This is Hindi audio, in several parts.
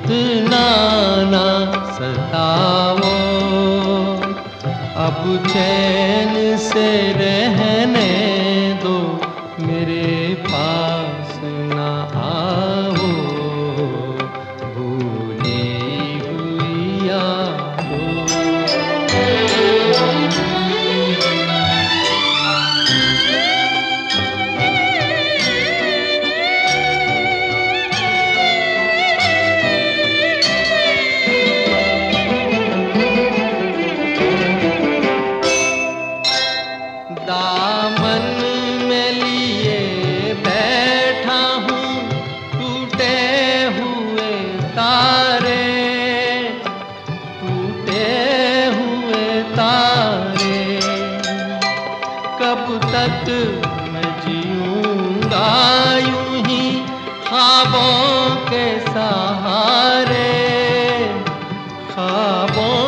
इतना ना सताओ अब चैन से रहने कब तक मैं जीऊँगा यूँ ही ख्वाबों के सहारे ख्वाबों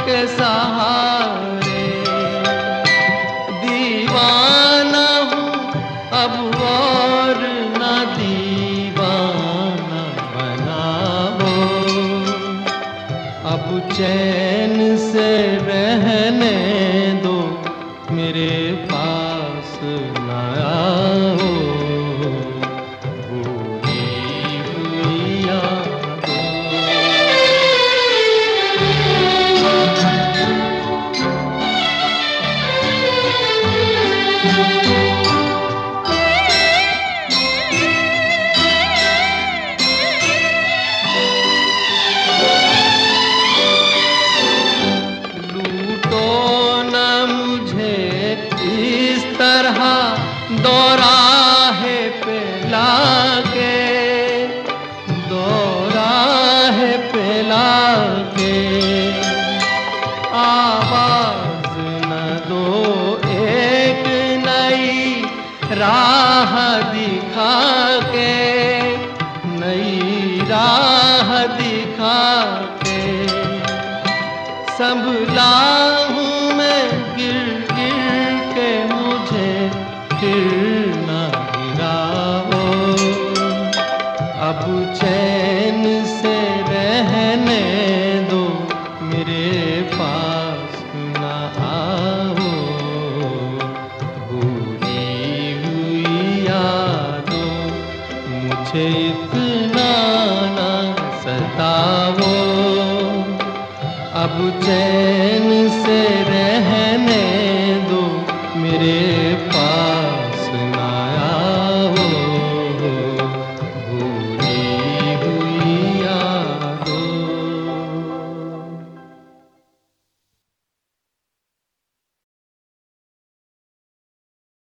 के सहारे। दीवाना हूँ, अब और न दीवाना बनाओ अब चैन से रहने मेरे पास न आओ। भूली हुई पे लाके दोराहे पे लाके आवाज़ न दो, एक नई राह दिखा के नई राह दिखा के संभला हूँ अब चैन से रहने दो, मेरे पास न आओ। भूली हुई यादो, मुझे इतना ना सताओ। अब चैन से रहने दो, मेरे